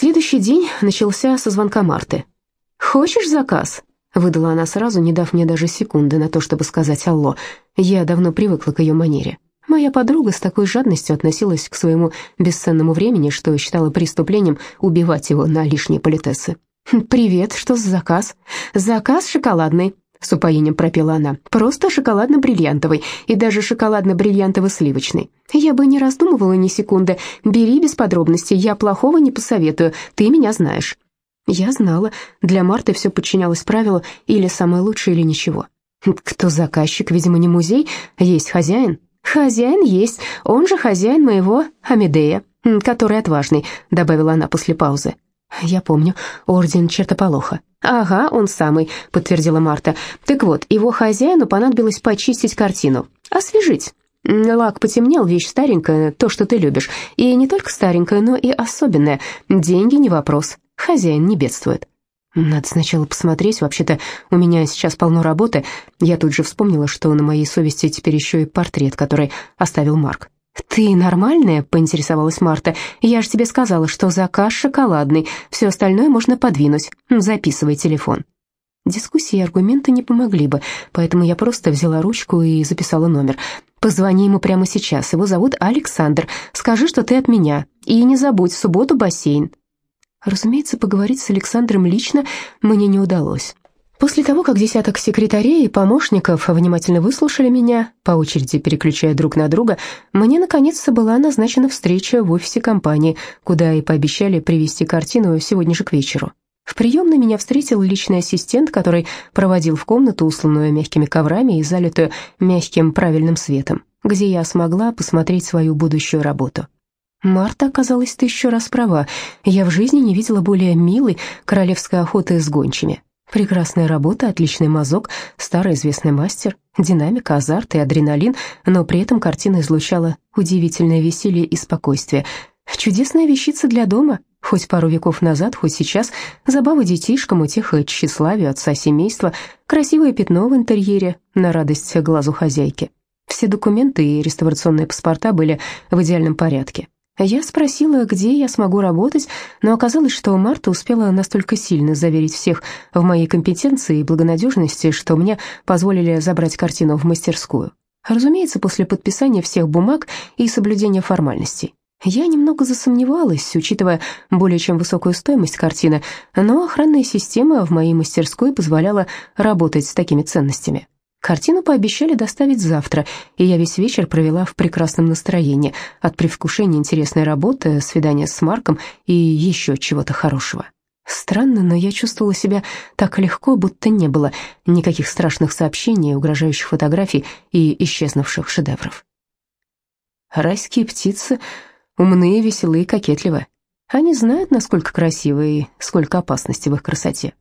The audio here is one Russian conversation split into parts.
Следующий день начался со звонка Марты. «Хочешь заказ?» — выдала она сразу, не дав мне даже секунды на то, чтобы сказать «алло». Я давно привыкла к ее манере. Моя подруга с такой жадностью относилась к своему бесценному времени, что считала преступлением убивать его на лишние политесы. «Привет, что за заказ?» «Заказ шоколадный», — с упоением пропела она. «Просто шоколадно-бриллиантовый и даже шоколадно-бриллиантово-сливочный. Я бы не раздумывала ни секунды. Бери без подробностей, я плохого не посоветую, ты меня знаешь». Я знала, для Марты все подчинялось правилу или самое лучшее, или ничего. Кто заказчик, видимо, не музей, есть хозяин. Хозяин есть, он же хозяин моего Амедея, который отважный, добавила она после паузы. «Я помню, орден чертополоха». «Ага, он самый», — подтвердила Марта. «Так вот, его хозяину понадобилось почистить картину, освежить». Лак потемнел, вещь старенькая, то, что ты любишь. И не только старенькая, но и особенная. Деньги не вопрос. Хозяин не бедствует. Надо сначала посмотреть, вообще-то у меня сейчас полно работы. Я тут же вспомнила, что на моей совести теперь еще и портрет, который оставил Марк. «Ты нормальная?» — поинтересовалась Марта. «Я же тебе сказала, что заказ шоколадный, все остальное можно подвинуть. Записывай телефон». Дискуссии и аргументы не помогли бы, поэтому я просто взяла ручку и записала номер. «Позвони ему прямо сейчас, его зовут Александр. Скажи, что ты от меня. И не забудь, в субботу бассейн». Разумеется, поговорить с Александром лично мне не удалось. После того, как десяток секретарей и помощников внимательно выслушали меня, по очереди переключая друг на друга, мне наконец-то была назначена встреча в офисе компании, куда и пообещали привезти картину сегодня же к вечеру. В приемной меня встретил личный ассистент, который проводил в комнату, усланную мягкими коврами и залитую мягким правильным светом, где я смогла посмотреть свою будущую работу. Марта оказалась тысячу раз права. Я в жизни не видела более милой королевской охоты с гончими. Прекрасная работа, отличный мазок, старый известный мастер, динамика, азарт и адреналин, но при этом картина излучала удивительное веселье и спокойствие. Чудесная вещица для дома, хоть пару веков назад, хоть сейчас, забава детишкам, утеха тщеславию отца семейства, красивое пятно в интерьере, на радость глазу хозяйки. Все документы и реставрационные паспорта были в идеальном порядке. Я спросила, где я смогу работать, но оказалось, что Марта успела настолько сильно заверить всех в моей компетенции и благонадежности, что мне позволили забрать картину в мастерскую. Разумеется, после подписания всех бумаг и соблюдения формальностей. Я немного засомневалась, учитывая более чем высокую стоимость картины, но охранная система в моей мастерской позволяла работать с такими ценностями. Картину пообещали доставить завтра, и я весь вечер провела в прекрасном настроении от привкушения интересной работы, свидания с Марком и еще чего-то хорошего. Странно, но я чувствовала себя так легко, будто не было никаких страшных сообщений, угрожающих фотографий и исчезнувших шедевров. Райские птицы умные, веселые, кокетливые. Они знают, насколько красивы и сколько опасности в их красоте.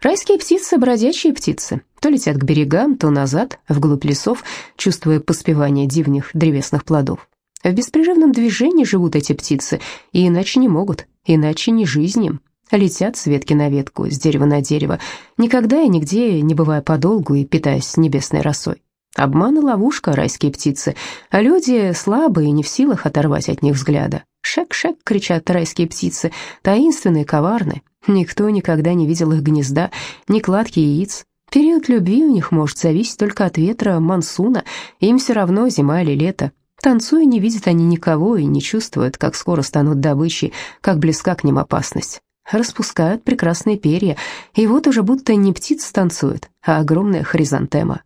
Райские птицы — бродячие птицы. То летят к берегам, то назад, вглубь лесов, чувствуя поспевание дивных древесных плодов. В беспрерывном движении живут эти птицы, и иначе не могут, иначе не жизнь. Летят с ветки на ветку, с дерева на дерево, никогда и нигде не бывая подолгу и питаясь небесной росой. Обман и ловушка, райские птицы, а люди слабые, не в силах оторвать от них взгляда. «Шек-шек!» — кричат райские птицы, таинственные, коварные. Никто никогда не видел их гнезда, ни кладки яиц. Период любви у них может зависеть только от ветра, мансуна, им все равно, зима или лето. Танцуя, не видят они никого и не чувствуют, как скоро станут добычей, как близка к ним опасность. Распускают прекрасные перья, и вот уже будто не птица танцует, а огромная хризантема.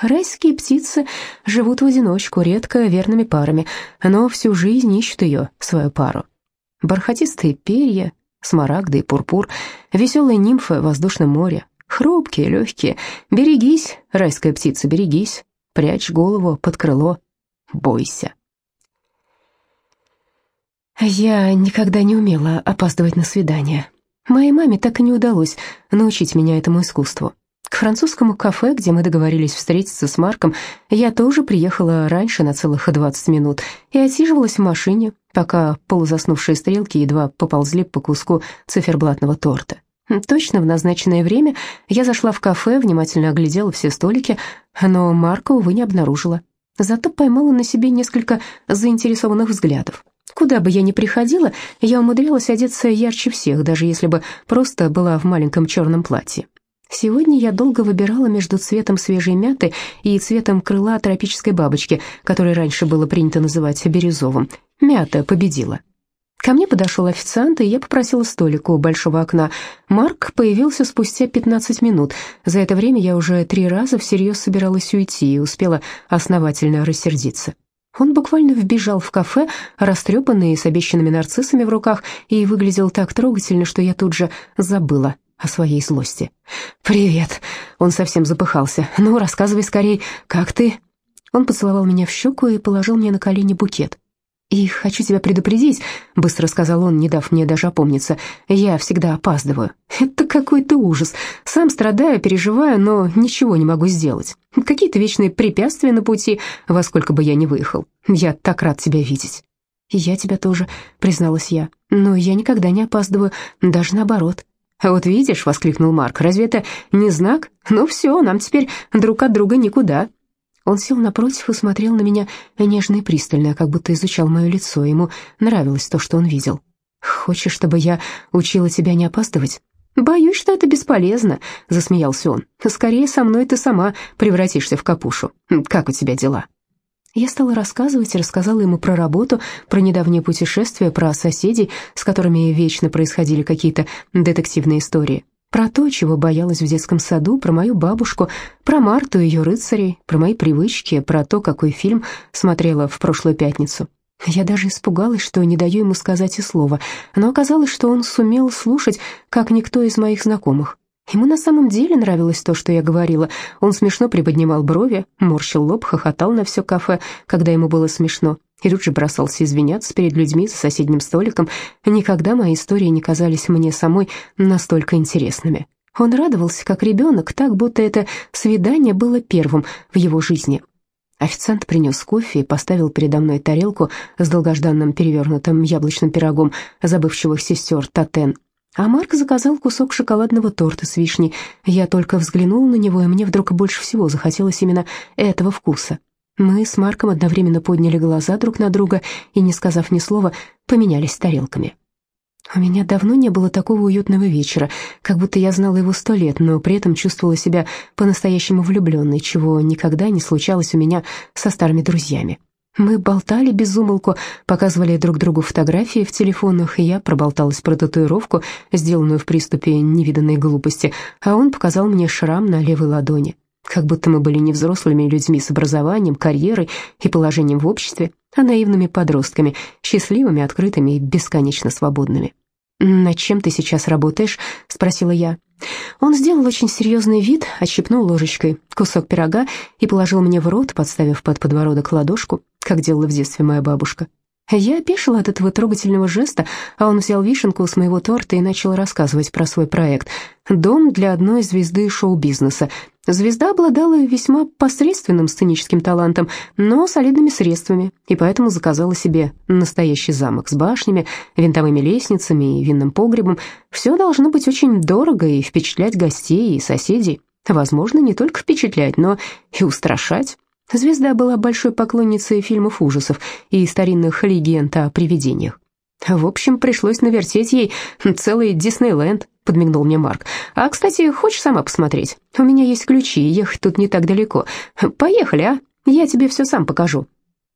Райские птицы живут в одиночку, редко верными парами, но всю жизнь ищут ее, свою пару. Бархатистые перья, смарагды и пурпур, веселые нимфы в воздушном море, хрупкие, легкие. Берегись, райская птица, берегись, прячь голову под крыло, бойся. Я никогда не умела опаздывать на свидание. Моей маме так и не удалось научить меня этому искусству. К французскому кафе, где мы договорились встретиться с Марком, я тоже приехала раньше на целых 20 минут и отсиживалась в машине, пока полузаснувшие стрелки едва поползли по куску циферблатного торта. Точно в назначенное время я зашла в кафе, внимательно оглядела все столики, но Марка, увы, не обнаружила. Зато поймала на себе несколько заинтересованных взглядов. Куда бы я ни приходила, я умудрялась одеться ярче всех, даже если бы просто была в маленьком черном платье. Сегодня я долго выбирала между цветом свежей мяты и цветом крыла тропической бабочки, который раньше было принято называть бирюзовым. Мята победила. Ко мне подошел официант, и я попросила столик у большого окна. Марк появился спустя 15 минут. За это время я уже три раза всерьез собиралась уйти и успела основательно рассердиться. Он буквально вбежал в кафе, растрепанный, с обещанными нарциссами в руках, и выглядел так трогательно, что я тут же забыла о своей злости. «Привет!» Он совсем запыхался. «Ну, рассказывай скорей, как ты?» Он поцеловал меня в щеку и положил мне на колени букет. «И хочу тебя предупредить», — быстро сказал он, не дав мне даже опомниться, — «я всегда опаздываю. Это какой-то ужас. Сам страдаю, переживаю, но ничего не могу сделать. Какие-то вечные препятствия на пути, во сколько бы я ни выехал. Я так рад тебя видеть». «И я тебя тоже», — призналась я, — «но я никогда не опаздываю, даже наоборот». «Вот видишь», — воскликнул Марк, — «разве это не знак? Ну все, нам теперь друг от друга никуда». Он сел напротив и смотрел на меня нежно и пристально, как будто изучал мое лицо. Ему нравилось то, что он видел. «Хочешь, чтобы я учила тебя не опаздывать?» «Боюсь, что это бесполезно», — засмеялся он. «Скорее со мной ты сама превратишься в капушу. Как у тебя дела?» Я стала рассказывать и рассказала ему про работу, про недавнее путешествие, про соседей, с которыми вечно происходили какие-то детективные истории про то, чего боялась в детском саду, про мою бабушку, про Марту и ее рыцарей, про мои привычки, про то, какой фильм смотрела в прошлую пятницу. Я даже испугалась, что не даю ему сказать и слова, но оказалось, что он сумел слушать, как никто из моих знакомых. Ему на самом деле нравилось то, что я говорила. Он смешно приподнимал брови, морщил лоб, хохотал на все кафе, когда ему было смешно, и тут же бросался извиняться перед людьми за соседним столиком. Никогда мои истории не казались мне самой настолько интересными. Он радовался, как ребенок, так, будто это свидание было первым в его жизни. Официант принес кофе и поставил передо мной тарелку с долгожданным перевернутым яблочным пирогом забывчивых сестер Татен а Марк заказал кусок шоколадного торта с вишней. Я только взглянула на него, и мне вдруг больше всего захотелось именно этого вкуса. Мы с Марком одновременно подняли глаза друг на друга и, не сказав ни слова, поменялись тарелками. У меня давно не было такого уютного вечера, как будто я знала его сто лет, но при этом чувствовала себя по-настоящему влюбленной, чего никогда не случалось у меня со старыми друзьями. Мы болтали без умолку, показывали друг другу фотографии в телефонах, и я проболталась про татуировку, сделанную в приступе невиданной глупости, а он показал мне шрам на левой ладони. Как будто мы были не взрослыми людьми с образованием, карьерой и положением в обществе, а наивными подростками, счастливыми, открытыми и бесконечно свободными. «Над чем ты сейчас работаешь?» — спросила я. Он сделал очень серьезный вид, отщипнул ложечкой кусок пирога и положил мне в рот, подставив под подбородок ладошку, как делала в детстве моя бабушка. Я опешила от этого трогательного жеста, а он взял вишенку с моего торта и начал рассказывать про свой проект. Дом для одной звезды шоу-бизнеса. Звезда обладала весьма посредственным сценическим талантом, но солидными средствами, и поэтому заказала себе настоящий замок с башнями, винтовыми лестницами и винным погребом. Все должно быть очень дорого и впечатлять гостей и соседей. Возможно, не только впечатлять, но и устрашать. Звезда была большой поклонницей фильмов ужасов и старинных легенд о привидениях. «В общем, пришлось навертеть ей целый Диснейленд», — подмигнул мне Марк. «А, кстати, хочешь сама посмотреть? У меня есть ключи, ехать тут не так далеко. Поехали, а? Я тебе все сам покажу».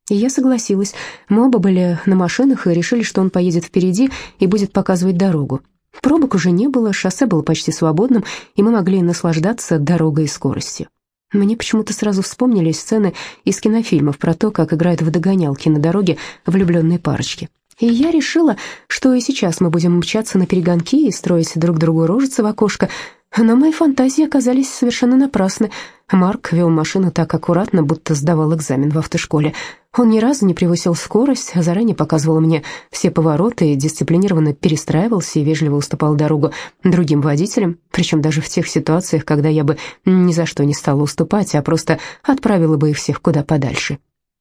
И я согласилась. Мы оба были на машинах и решили, что он поедет впереди и будет показывать дорогу. Пробок уже не было, шоссе было почти свободным, и мы могли наслаждаться дорогой и скоростью. Мне почему-то сразу вспомнились сцены из кинофильмов про то, как играют в догонялки на дороге влюбленные парочки. И я решила, что и сейчас мы будем мчаться на перегонки и строить друг другу рожицы в окошко, но мои фантазии оказались совершенно напрасны. Марк вел машину так аккуратно, будто сдавал экзамен в автошколе. Он ни разу не превысил скорость, а заранее показывал мне все повороты, дисциплинированно перестраивался и вежливо уступал дорогу другим водителям, причем даже в тех ситуациях, когда я бы ни за что не стала уступать, а просто отправила бы их всех куда подальше.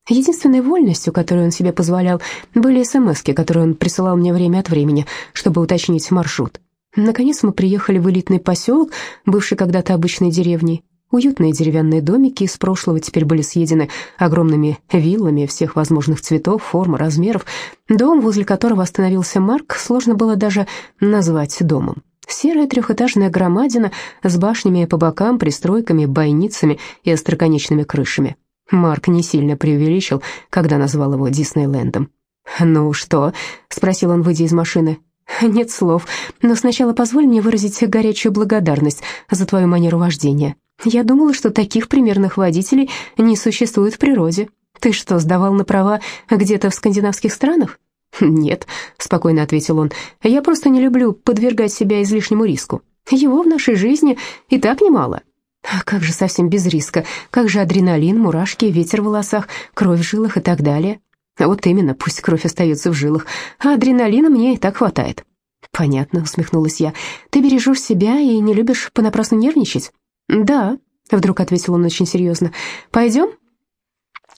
Единственной вольностью, которую он себе позволял, были смски, которые он присылал мне время от времени, чтобы уточнить маршрут. Наконец мы приехали в элитный поселок, бывший когда-то обычной деревней. Уютные деревянные домики из прошлого теперь были съедены огромными виллами всех возможных цветов, форм, размеров. Дом, возле которого остановился Марк, сложно было даже назвать домом. Серая трехэтажная громадина с башнями по бокам, пристройками, бойницами и остроконечными крышами. Марк не сильно преувеличил, когда назвал его Диснейлендом. «Ну что?» — спросил он, выйдя из машины. «Нет слов, но сначала позволь мне выразить горячую благодарность за твою манеру вождения. Я думала, что таких примерных водителей не существует в природе. Ты что, сдавал на права где-то в скандинавских странах?» «Нет», — спокойно ответил он, — «я просто не люблю подвергать себя излишнему риску. Его в нашей жизни и так немало». А как же совсем без риска? Как же адреналин, мурашки, ветер в волосах, кровь в жилах и так далее? Вот именно, пусть кровь остается в жилах, а адреналина мне и так хватает. Понятно, усмехнулась я. Ты бережешь себя и не любишь понапрасну нервничать? Да, вдруг ответил он очень серьезно. Пойдем?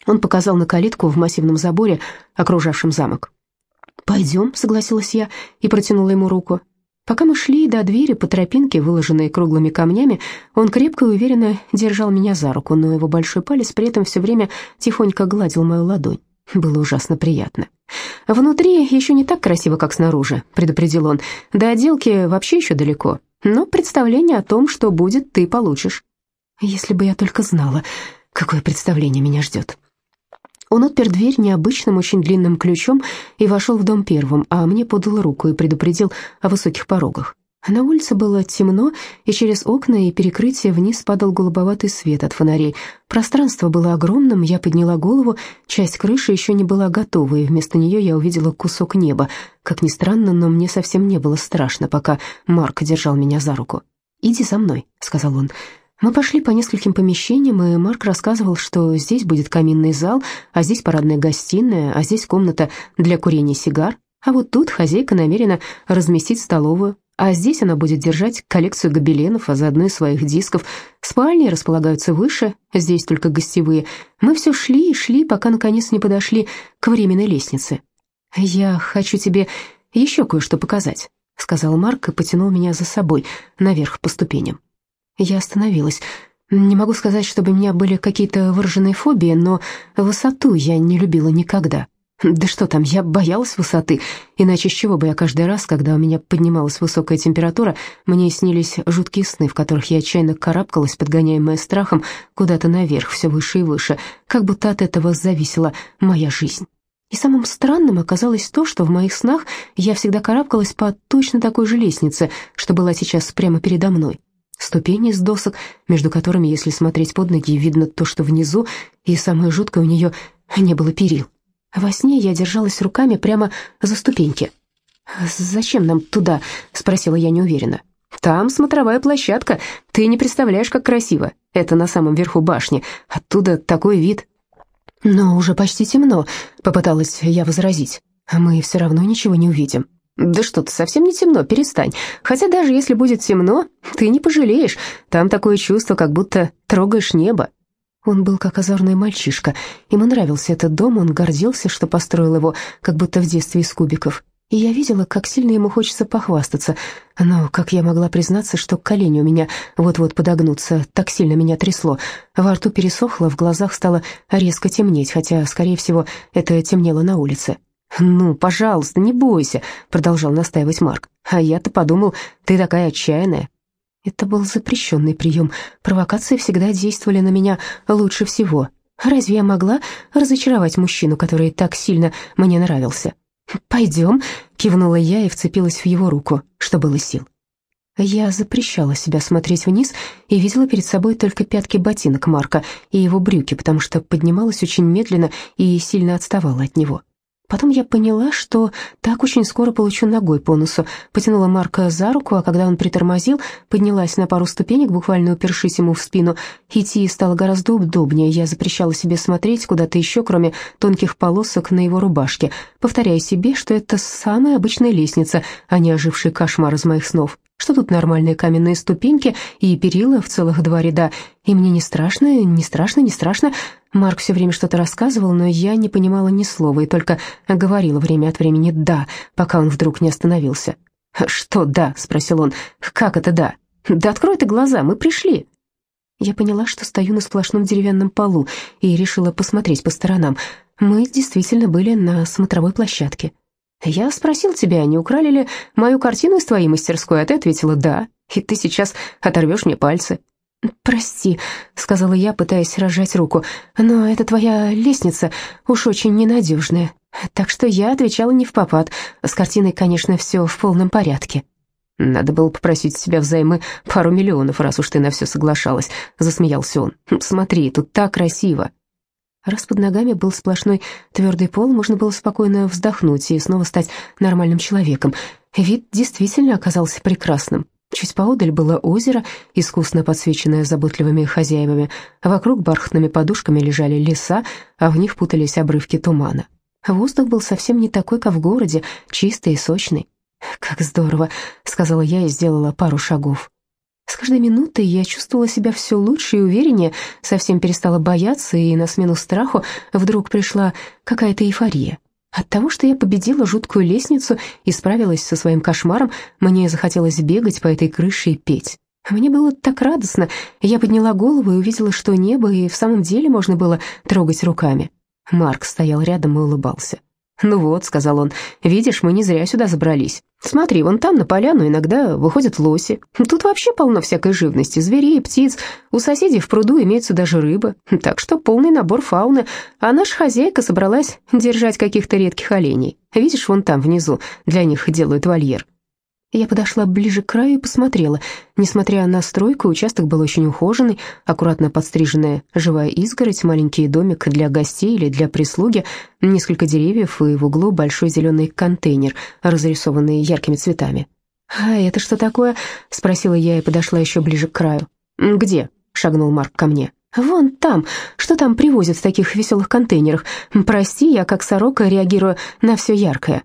Он показал на калитку в массивном заборе, окружавшем замок. «Пойдем», — согласилась я и протянула ему руку. Пока мы шли до двери по тропинке, выложенной круглыми камнями, он крепко и уверенно держал меня за руку, но его большой палец при этом все время тихонько гладил мою ладонь. Было ужасно приятно. «Внутри еще не так красиво, как снаружи», — предупредил он. «До отделки вообще еще далеко, но представление о том, что будет, ты получишь». «Если бы я только знала, какое представление меня ждет». Он отпер дверь необычным, очень длинным ключом и вошел в дом первым, а мне подал руку и предупредил о высоких порогах. На улице было темно, и через окна и перекрытие вниз падал голубоватый свет от фонарей. Пространство было огромным, я подняла голову, часть крыши еще не была готова, и вместо нее я увидела кусок неба. Как ни странно, но мне совсем не было страшно, пока Марк держал меня за руку. «Иди за мной», — сказал он. Мы пошли по нескольким помещениям, и Марк рассказывал, что здесь будет каминный зал, а здесь парадная гостиная, а здесь комната для курения сигар, а вот тут хозяйка намерена разместить столовую, а здесь она будет держать коллекцию гобеленов, а заодно и своих дисков. Спальни располагаются выше, здесь только гостевые. Мы все шли и шли, пока наконец не подошли к временной лестнице. «Я хочу тебе еще кое-что показать», — сказал Марк и потянул меня за собой наверх по ступеням. Я остановилась. Не могу сказать, чтобы у меня были какие-то выраженные фобии, но высоту я не любила никогда. Да что там, я боялась высоты, иначе с чего бы я каждый раз, когда у меня поднималась высокая температура, мне снились жуткие сны, в которых я отчаянно карабкалась, подгоняемая страхом, куда-то наверх, все выше и выше, как будто от этого зависела моя жизнь. И самым странным оказалось то, что в моих снах я всегда карабкалась по точно такой же лестнице, что была сейчас прямо передо мной. Ступени из досок, между которыми, если смотреть под ноги, видно то, что внизу, и самое жуткое у нее не было перил. Во сне я держалась руками прямо за ступеньки. «Зачем нам туда?» — спросила я неуверенно. «Там смотровая площадка. Ты не представляешь, как красиво. Это на самом верху башни. Оттуда такой вид». «Но уже почти темно», — попыталась я возразить. «Мы все равно ничего не увидим». «Да что ты, совсем не темно, перестань. Хотя даже если будет темно, ты не пожалеешь. Там такое чувство, как будто трогаешь небо». Он был как озорный мальчишка. Ему нравился этот дом, он гордился, что построил его, как будто в детстве из кубиков. И я видела, как сильно ему хочется похвастаться. Но как я могла признаться, что колени у меня вот-вот подогнутся, так сильно меня трясло. Во рту пересохло, в глазах стало резко темнеть, хотя, скорее всего, это темнело на улице. «Ну, пожалуйста, не бойся», — продолжал настаивать Марк. «А я-то подумал, ты такая отчаянная. Это был запрещенный прием. Провокации всегда действовали на меня лучше всего. Разве я могла разочаровать мужчину, который так сильно мне нравился? «Пойдем», — кивнула я и вцепилась в его руку, что было сил. Я запрещала себя смотреть вниз и видела перед собой только пятки ботинок Марка и его брюки, потому что поднималась очень медленно и сильно отставала от него. Потом я поняла, что так очень скоро получу ногой по носу. Потянула Марка за руку, а когда он притормозил, поднялась на пару ступенек, буквально упершись ему в спину. Идти стало гораздо удобнее. Я запрещала себе смотреть куда-то еще, кроме тонких полосок на его рубашке, повторяя себе, что это самая обычная лестница, а не оживший кошмар из моих снов что тут нормальные каменные ступеньки и перила в целых два ряда, и мне не страшно, не страшно, не страшно. Марк все время что-то рассказывал, но я не понимала ни слова и только говорила время от времени «да», пока он вдруг не остановился. «Что «да»?» — спросил он. «Как это «да»?» «Да открой ты глаза, мы пришли». Я поняла, что стою на сплошном деревянном полу и решила посмотреть по сторонам. Мы действительно были на смотровой площадке. «Я спросил тебя, не украли ли мою картину из твоей мастерской, а ты ответила «да», и ты сейчас оторвешь мне пальцы». «Прости», — сказала я, пытаясь разжать руку, «но это твоя лестница уж очень ненадежная, так что я отвечала не в попад. С картиной, конечно, все в полном порядке». «Надо было попросить себя взаймы пару миллионов, раз уж ты на все соглашалась», — засмеялся он. «Смотри, тут так красиво». Раз под ногами был сплошной твердый пол, можно было спокойно вздохнуть и снова стать нормальным человеком. Вид действительно оказался прекрасным. Чуть поодаль было озеро, искусно подсвеченное заботливыми хозяевами. Вокруг бархатными подушками лежали леса, а в них путались обрывки тумана. Воздух был совсем не такой, как в городе, чистый и сочный. «Как здорово», — сказала я и сделала пару шагов. С каждой минутой я чувствовала себя все лучше и увереннее, совсем перестала бояться, и на смену страху вдруг пришла какая-то эйфория. От того, что я победила жуткую лестницу и справилась со своим кошмаром, мне захотелось бегать по этой крыше и петь. Мне было так радостно, я подняла голову и увидела, что небо и в самом деле можно было трогать руками. Марк стоял рядом и улыбался. «Ну вот», — сказал он, — «видишь, мы не зря сюда забрались. Смотри, вон там на поляну иногда выходят лоси. Тут вообще полно всякой живности, зверей, птиц. У соседей в пруду имеются даже рыбы. Так что полный набор фауны. А наша хозяйка собралась держать каких-то редких оленей. Видишь, вон там внизу для них делают вольер. Я подошла ближе к краю и посмотрела. Несмотря на стройку, участок был очень ухоженный, аккуратно подстриженная живая изгородь, маленький домик для гостей или для прислуги, несколько деревьев и в углу большой зеленый контейнер, разрисованный яркими цветами. «А это что такое?» — спросила я и подошла еще ближе к краю. «Где?» — шагнул Марк ко мне. «Вон там. Что там привозят в таких веселых контейнерах? Прости, я как сорока реагирую на все яркое».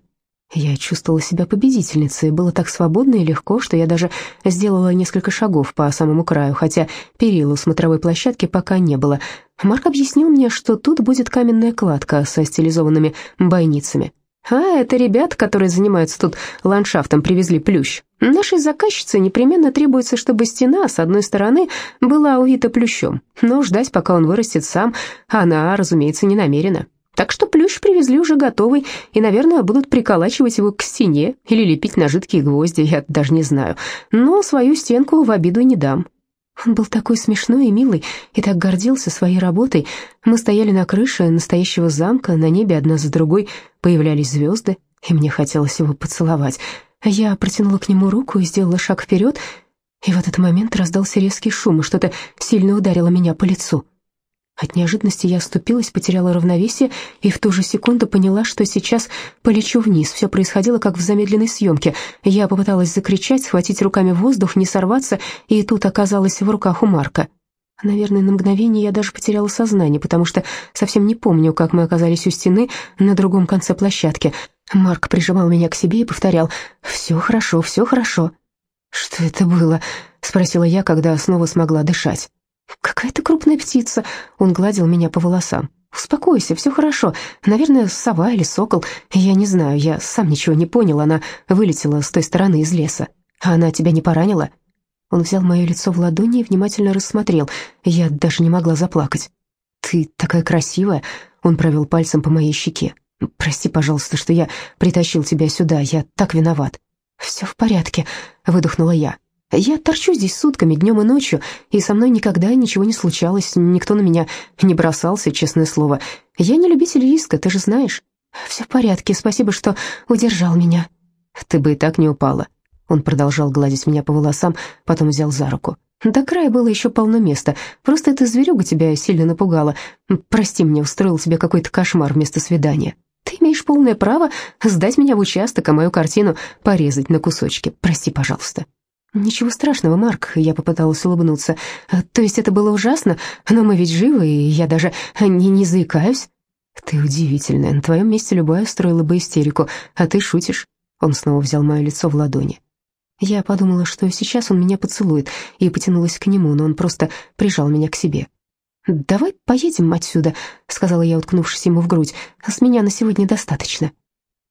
Я чувствовала себя победительницей, было так свободно и легко, что я даже сделала несколько шагов по самому краю, хотя перила у смотровой площадки пока не было. Марк объяснил мне, что тут будет каменная кладка со стилизованными бойницами. А, это ребята, которые занимаются тут ландшафтом, привезли плющ. Нашей заказчице непременно требуется, чтобы стена с одной стороны была увита плющом, но ждать, пока он вырастет сам, она, разумеется, не намерена. Так что плющ привезли уже готовый, и, наверное, будут приколачивать его к стене или лепить на жидкие гвозди, я даже не знаю. Но свою стенку в обиду не дам. Он был такой смешной и милый, и так гордился своей работой. Мы стояли на крыше настоящего замка, на небе одна за другой появлялись звезды, и мне хотелось его поцеловать. Я протянула к нему руку и сделала шаг вперед, и в этот момент раздался резкий шум, и что-то сильно ударило меня по лицу. От неожиданности я оступилась, потеряла равновесие и в ту же секунду поняла, что сейчас полечу вниз. Все происходило как в замедленной съемке. Я попыталась закричать, схватить руками воздух, не сорваться, и тут оказалась в руках у Марка. Наверное, на мгновение я даже потеряла сознание, потому что совсем не помню, как мы оказались у стены на другом конце площадки. Марк прижимал меня к себе и повторял «Все хорошо, все хорошо». «Что это было?» — спросила я, когда снова смогла дышать. «Какая-то крупная птица!» Он гладил меня по волосам. «Успокойся, все хорошо. Наверное, сова или сокол. Я не знаю, я сам ничего не понял. Она вылетела с той стороны из леса. А она тебя не поранила?» Он взял мое лицо в ладони и внимательно рассмотрел. Я даже не могла заплакать. «Ты такая красивая!» Он провел пальцем по моей щеке. «Прости, пожалуйста, что я притащил тебя сюда. Я так виноват». «Все в порядке», — выдохнула я. Я торчу здесь сутками, днем и ночью, и со мной никогда ничего не случалось, никто на меня не бросался, честное слово. Я не любитель риска, ты же знаешь. Все в порядке, спасибо, что удержал меня. Ты бы и так не упала. Он продолжал гладить меня по волосам, потом взял за руку. До края было еще полно места, просто эта зверюга тебя сильно напугала. Прости мне, устроил тебе какой-то кошмар вместо свидания. Ты имеешь полное право сдать меня в участок, а мою картину порезать на кусочки. Прости, пожалуйста. «Ничего страшного, Марк», — я попыталась улыбнуться. «То есть это было ужасно, но мы ведь живы, и я даже не, не заикаюсь». «Ты удивительная, на твоем месте любая устроила бы истерику, а ты шутишь». Он снова взял мое лицо в ладони. Я подумала, что сейчас он меня поцелует, и потянулась к нему, но он просто прижал меня к себе. «Давай поедем отсюда», — сказала я, уткнувшись ему в грудь. «С меня на сегодня достаточно».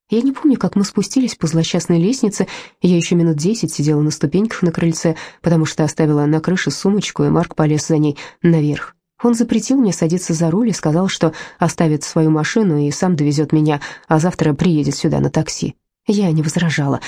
Я не помню, как мы спустились по злосчастной лестнице. Я еще минут десять сидела на ступеньках на крыльце, потому что оставила на крыше сумочку, и Марк полез за ней наверх. Он запретил мне садиться за руль и сказал, что оставит свою машину и сам довезет меня, а завтра приедет сюда на такси. Я не возражала.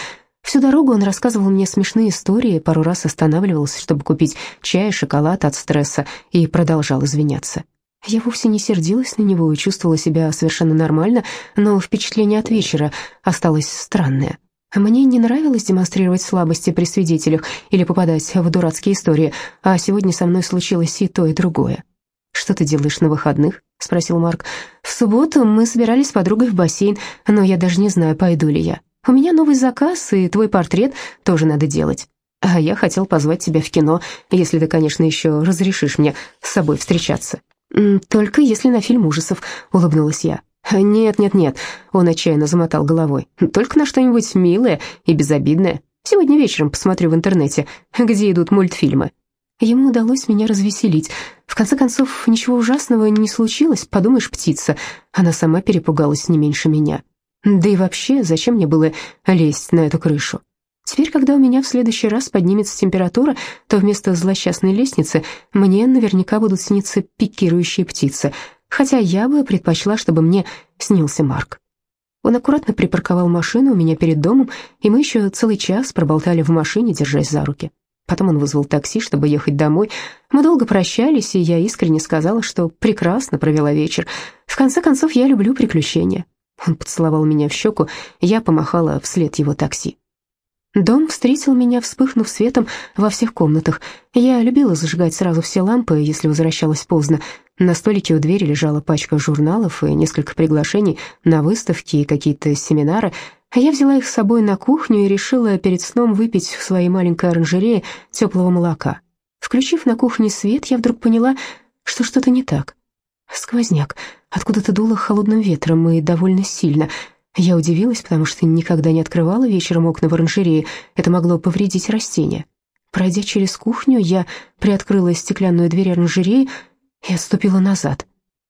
Всю дорогу он рассказывал мне смешные истории, пару раз останавливался, чтобы купить чай шоколад от стресса, и продолжал извиняться. Я вовсе не сердилась на него и чувствовала себя совершенно нормально, но впечатление от вечера осталось странное. Мне не нравилось демонстрировать слабости при свидетелях или попадать в дурацкие истории, а сегодня со мной случилось и то, и другое. «Что ты делаешь на выходных?» — спросил Марк. «В субботу мы собирались с подругой в бассейн, но я даже не знаю, пойду ли я. У меня новый заказ, и твой портрет тоже надо делать. А я хотел позвать тебя в кино, если ты, конечно, еще разрешишь мне с собой встречаться». «Только если на фильм ужасов», — улыбнулась я. «Нет, нет, нет», — он отчаянно замотал головой. «Только на что-нибудь милое и безобидное. Сегодня вечером посмотрю в интернете, где идут мультфильмы». Ему удалось меня развеселить. В конце концов, ничего ужасного не случилось, подумаешь, птица. Она сама перепугалась не меньше меня. Да и вообще, зачем мне было лезть на эту крышу? Теперь, когда у меня в следующий раз поднимется температура, то вместо злосчастной лестницы мне наверняка будут сниться пикирующие птицы, хотя я бы предпочла, чтобы мне снился Марк. Он аккуратно припарковал машину у меня перед домом, и мы еще целый час проболтали в машине, держась за руки. Потом он вызвал такси, чтобы ехать домой. Мы долго прощались, и я искренне сказала, что прекрасно провела вечер. В конце концов, я люблю приключения. Он поцеловал меня в щеку, я помахала вслед его такси. Дом встретил меня, вспыхнув светом во всех комнатах. Я любила зажигать сразу все лампы, если возвращалась поздно. На столике у двери лежала пачка журналов и несколько приглашений на выставки и какие-то семинары — я взяла их с собой на кухню и решила перед сном выпить в своей маленькой оранжерее теплого молока. Включив на кухне свет, я вдруг поняла, что что-то не так. Сквозняк. Откуда-то дуло холодным ветром и довольно сильно. Я удивилась, потому что никогда не открывала вечером окна в оранжерее. Это могло повредить растения. Пройдя через кухню, я приоткрыла стеклянную дверь оранжереи и отступила назад.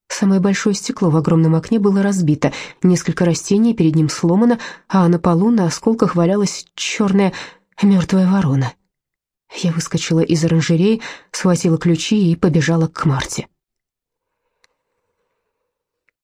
Самое большое стекло в огромном окне было разбито, несколько растений перед ним сломано, а на полу на осколках валялась черная мертвая ворона. Я выскочила из оранжереи, схватила ключи и побежала к Марте.